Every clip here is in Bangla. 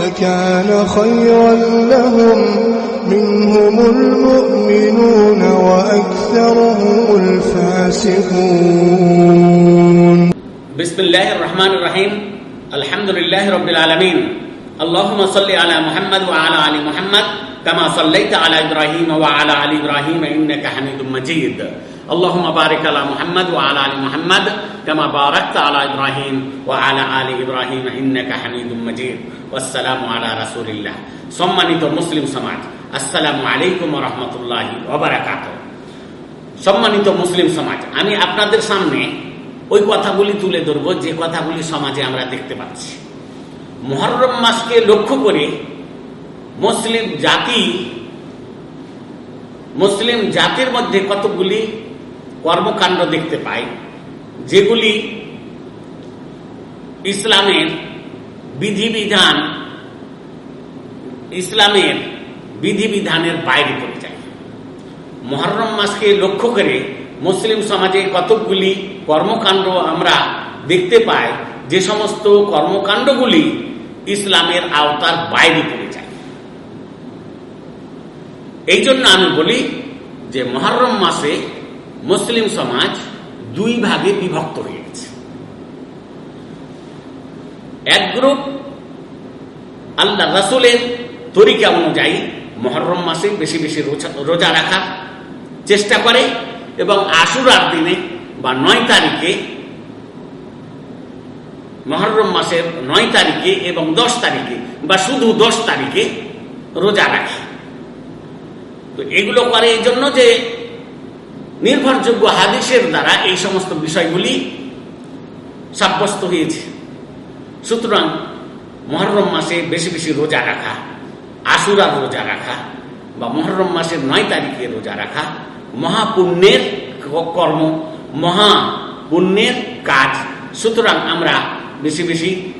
لكان خيرا لهم. منهم المؤمنون وأكثرهم الفاسقون. بسم الله الرحمن الرحيم. الحمد لله رب العالمين. اللهم صل على محمد وعلى آل محمد كما صليت على إبراهيم وعلى آل إبراهيم إنك حميد مجيد. اللهم بارك على محمد وعلى آل محمد كما باركت على ابراهيم وعلى ال ابراهيم انك حميد مجيد والسلام على رسول الله সম্মানিত মুসলিম সমাজ আসসালামু আলাইকুম রহমতুল্লাহ ওবরাকাত সম্মানিত মুসলিম সমাজ আমি আপনাদের সামনে ওই কথাগুলি তুলে ধরবো যে কথাগুলি সমাজে আমরা দেখতে পাচ্ছি মহরম মাসকে লক্ষ্য করে মুসলিম জাতি মুসলিম জাতির মধ্যে কতগুলি কর্মকাণ্ড দেখতে পাই যেগুলি ইসলামের বিধিবিধান, ইসলামের বিধিবিধানের বাইরে পড়ে যায়। মহরম মাসকে লক্ষ্য করে মুসলিম সমাজে কতকগুলি কর্মকাণ্ড আমরা দেখতে পাই, যে সমস্ত কর্মকাণ্ডগুলি ইসলামের আওতার বাইরে পড়ে যায়। এই জন্য আমি বলি যে মহরম মাসে মুসলিম সমাজ দুই ভাগে বিভক্ত হয়ে গেছে। এক গ্রুপ আল্লাহ রাসুলের তরিকা অনুযায়ী মহরম মাসে বেশি বেশি রোজা রাখা চেষ্টা করে এবং আশুরার দিনে বা নয় তারিখে মহরম মাসের নয় তারিখে এবং দশ তারিখে বা শুধু দশ তারিখে রোজা রাখে। তো এগুলো করে এই জন্য যে নির্ভরযোগ্য হাদিসের দ্বারা এই সমস্ত বিষয়গুলি সাব্যস্ত হয়েছে। সুতরাং মহরম মাসে বেশি বেশি রোজা রাখা আশুরার রোজা রাখা বা মহরম মাসের নয় তারিখে রোজা রাখা মহাপুণ্যের কর্ম মহা পুণ্যের কাজ। সুতরাং আমরা বেশি বেশি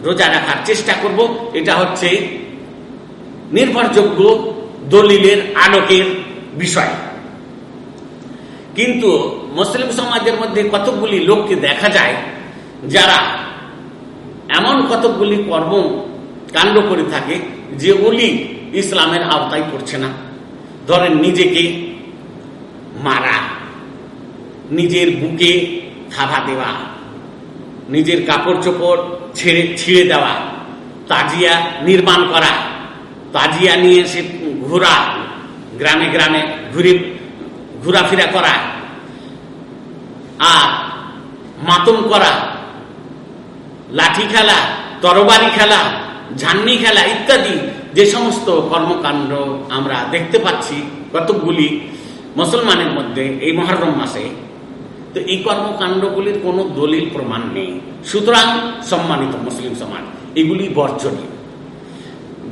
রোজা রাখার চেষ্টা করব। এটা হচ্ছে নির্ভরযোগ্য দলিলের আলোকের বিষয়। কিন্তু মুসলিম সমাজের মধ্যে কতকগুলি লোককে দেখা যায় যারা এমন কতকগুলি কর্ম কাণ্ড করে থাকে যেগুলি ইসলামের আওতায় পড়ছে না। ধরেন নিজেকে মারা, নিজের বুকে থাবা দেওয়া, নিজের কাপড় চোপড় ছেড়ে, ছিঁড়ে দেওয়া, তাজিয়া নির্মাণ করা, তাজিয়া নিয়ে সে ঘোরা গ্রামে গ্রামে ঘুরে ঘোরাফেরা করা, আর মাতম করা, লাঠি খেলা, তরবারি খেলা ঝান্নি খেলা ইত্যাদি যে সমস্ত কর্মকাণ্ড আমরা দেখতে পাচ্ছি কতকগুলি মুসলমানের মধ্যে এই মহরম মাসে, তো এই কর্মকাণ্ডগুলির কোনো দলিল প্রমাণ নেই। সুতরাং সম্মানিত মুসলিম সমাজ, এগুলি বর্জনীয়।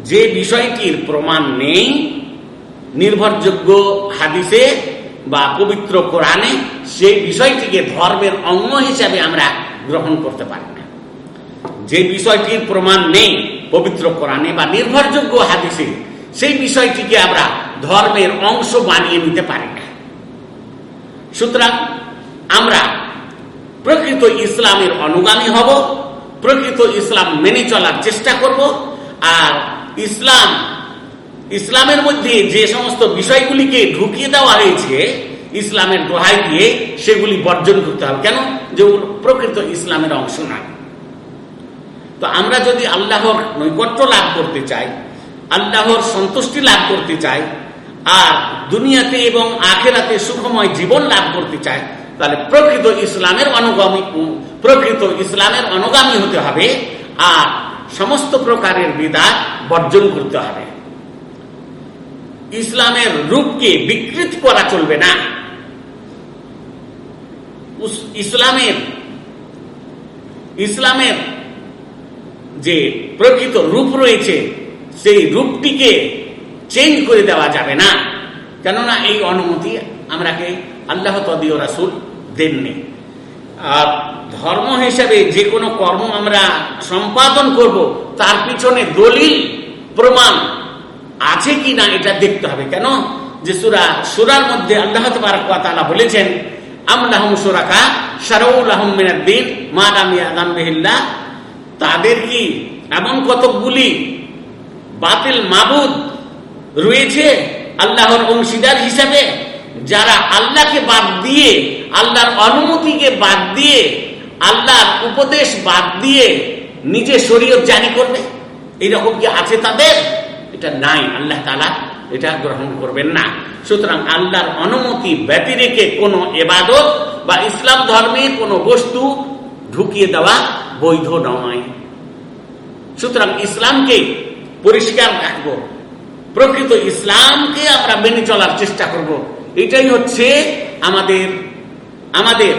যে বিষয়টির প্রমাণ নেই, নির্ভরযোগ্য হাদিসে বা পবিত্র কোরআনে সেই বিষয়টিকে ধর্মের অঙ্গ হিসাবে আমরা গ্রহণ করতে পারি না। যে বিষয়টির প্রমাণ নেই পবিত্র কোরআনে বা নির্ভরযোগ্য হাদিসে, সেই বিষয়টিকে আমরা ধর্মের অংশ বানিয়ে নিতে পারি না। সুতরাং আমরা প্রকৃত ইসলামের অনুগামী হব, প্রকৃত ইসলাম মেনে চলার চেষ্টা করব, আর ইসলাম ইসলামের মধ্যে যে সমস্ত বিষয়গুলিকে ঢুকিয়ে দেওয়া হয়েছে, ইসলামের দোহাই দিয়ে সেগুলি বর্জন করতে হবে। কেন? যে প্রকৃত ইসলামের অংশ নয়। তো আমরা যদি আল্লাহর নৈকট্য লাভ করতে চাই, আল্লাহর সন্তুষ্টি লাভ করতে চাই, আর দুনিয়াতে এবং আখেরাতে সুখময় জীবন লাভ করতে চাই, তাহলে প্রকৃত ইসলামের অনুগামী প্রকৃত ইসলামের অনুগামী হতে হবে, আর সমস্ত প্রকারের বিদাত বর্জন করতে হবে। ইসলামের রূপকে বিকৃত করা চলবে না। ইসলামের ইসলামের যে প্রকৃত রূপ রয়েছে, সেই রূপটিকে চেঞ্জ করে দেওয়া যাবে না। কেননা এই অনুমতি আমরাকে আল্লাহ তদীয় রাসুল দেননি। আর ধর্ম হিসাবে যে কোনো কর্ম আমরা সম্পাদন করব, তার পিছনে দলিল, প্রমাণ আছে কি না এটা দেখতে হবে। কেন? যে সুরা, সুরার মধ্যে আল্লাহ তালা বলেছেন আমলাহম সুরাকা সারউল আহমিন মা দামিয়া দাম্বিহিল্লা তাদের কি এমন কতকগুলি বাতিল মাবুদ রয়েছে আল্লাহর অংশীদার হিসাবে, যারা আল্লাহকে বাদ দিয়ে, আল্লাহর অনুমতিকে বাদ দিয়ে, আল্লাহর উপদেশ বাদ দিয়ে নিজে শরীয়ত জারি করবে? এইরকম কি আছে তাদের? এটা নাই, আল্লাহ তালা এটা গ্রহণ করবেন না। সুতরাং আল্লাহর অনুমতি ব্যতি রেখে কোনো এবাদত বা ইসলাম ধর্মে কোনো বস্তু ঢুকিয়ে দেওয়া বৈধ নয়। সুতরাং ইসলামকে পরিষ্কার রাখব। প্রকৃত ইসলামকে আমরা মেনে চলার চেষ্টা করব। এটাই হচ্ছে আমাদের আমাদের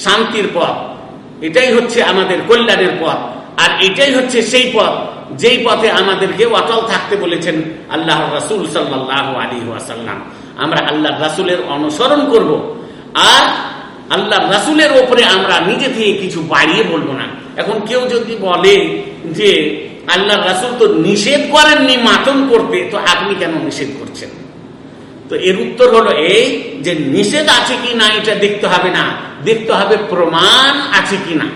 শান্তির পথ। এটাই হচ্ছে আমাদের কল্যাণের পথ। আর এটাই হচ্ছে সেই পথ, যেই পথে আমাদেরকে অটল থাকতে বলেছেন আল্লাহ রাসুল সাল্লাহ আলী ওয়াসাল্লাম। আমরা আল্লাহ রাসুলের অনুসরণ করব আর আল্লাহ রাসুলের ওপরে আমরা নিজে থেকে কিছু বাড়িয়ে বলব না। এখন কেউ যদি বলে যে আল্লাহ রাসুল তো নিষেধ করেননি মাতন করতে, তো আপনি কেন নিষেধ করছেন? তো এর উত্তর হলো এই যে নিষেধ আছে কি না, এটা দেখতে হবে না। দেখতে হবে প্রমাণ আছে কি না।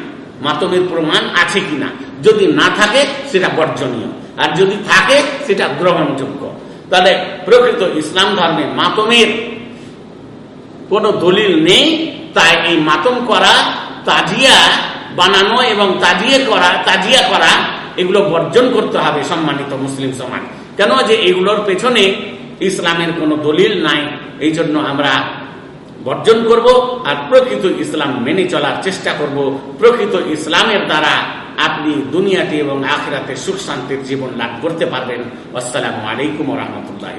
মাতমের প্রমাণ আছে কিনা? যদি না থাকে, সেটা বর্জনীয়। আর যদি থাকে, সেটা গ্রহণযোগ্য। তাহলে প্রকৃত ইসলাম ধর্মে মাতমের কোনো দলিল নেই, তাই এই মাতম করা, তাজিয়া বানানো এবং তাজিয়ে করা, তাজিয়া করা, এগুলো বর্জন করতে হবে সম্মানিত মুসলিম সমাজ। কেন যে এগুলোর পেছনে ইসলামের কোনো দলিল নাই এই জন্য আমরা বর্জন করব আর প্রকৃত ইসলাম মেনে চলার চেষ্টা করব। প্রকৃত ইসলামের দ্বারা আপনি দুনিয়াতে এবং আখেরাতে সুখ শান্তির জীবন লাভ করতে পারবেন। আসসালামু আলাইকুম রহমতুল্লাহ